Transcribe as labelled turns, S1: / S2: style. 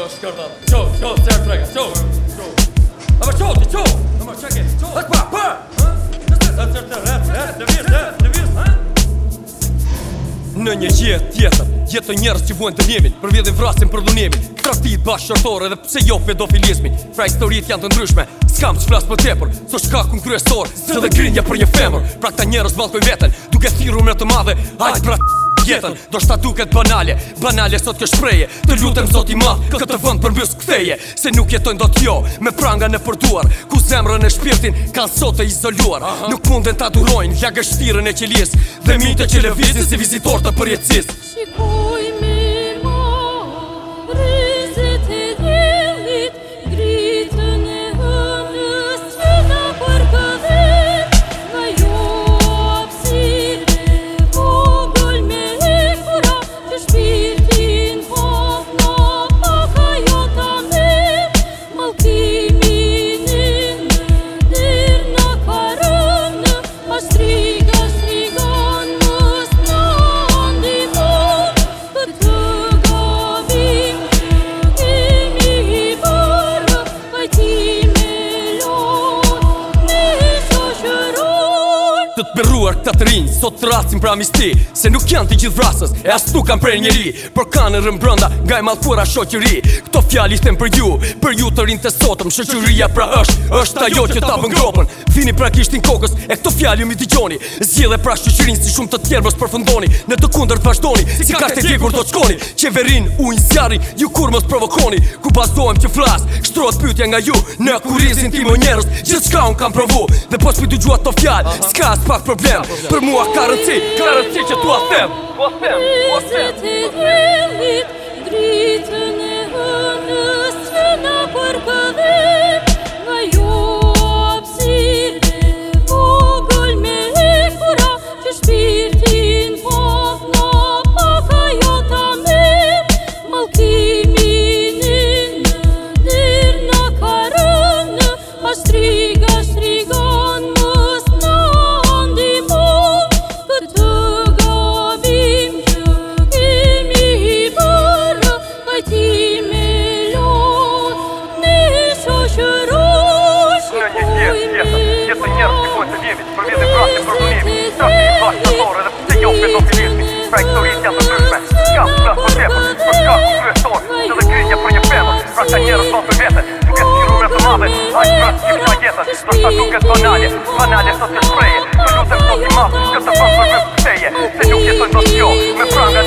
S1: Çoj, çoj, çoj, çoj, çoj. Çoj, çoj, çoj. Çoj, çoj, çoj. Çoj, çoj, çoj. Çoj, çoj, çoj. Në një gjë tjetër, jetë njerëz që vuajnë të vjemin, për vjedhin vrasin për dhunimin. Trafti bashkëtor edhe pse jo pedofilizmi, fra historitë janë të ndryshme. Skam të flas më tepër, so shka ku kryesor, çdo grindje për një femër, pra këta njerëz vallkoj veten, duke thirrur me të madhe. Hajt pra. Ha jetën Do shta duket banale, banale sot kjo shpreje Të lutem zot i math, këtë vënd për mbjus këtheje Se nuk jetojnë do t'jo, me pranga në përduar Ku zemrën e shpirtin, kanë sot e izoluar Nuk mundën ta durojnë, lja e qilis Dhe mitë që levizin si vizitor të përjetësis
S2: Shikuj shkuar
S1: këta të rinj Sot të rasim pra misti Se nuk janë të gjithë vrasës E as nuk kam prej njëri Por kanë në rëmbrënda Nga e malfura shoqëri Këto fjalli them për ju Për ju të rinjë të sotëm Shëqëria pra është është ta jo që ta vëngropën Vini pra kishtin kokës E këto fjalli mi digjoni Zgjede pra shëqërin Si shumë të tjerë mos përfundoni Në të kunder të vazhdoni Si ka të vjekur të qkoni Qeverin u një zjarri Ju kur mos provokoni Ku bazohem që flas Shtrot pytja nga ju Në kurizin ti më njerës Gjithë shka unë kam provu Dhe pos për të gjua pak problem them Për mua ka rëndësi, ka rëndësi që tu a them
S2: Tu a them, tu a them Një të njërë të ku e të vimit, për vizit vratit për unimit Në
S1: trakë të i vatë të zorë, edhe për se jo për do Pra i Pra të kakë të për e sërë, që dhe kënja për një përmër Pra të njërë të do të vetën, nuk e si njërë me të A i kërë a jetën, pra të duke të banale Banale